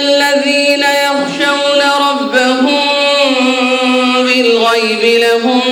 الذين يخشون ربهم بالغيب لهم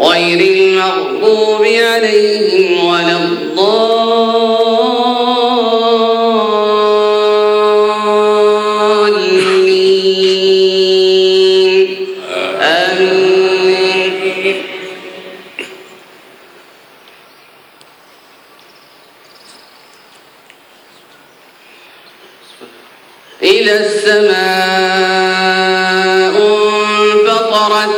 غير المغضوب عليهم ولا الضالين. آمين. إذا السماء انفطرت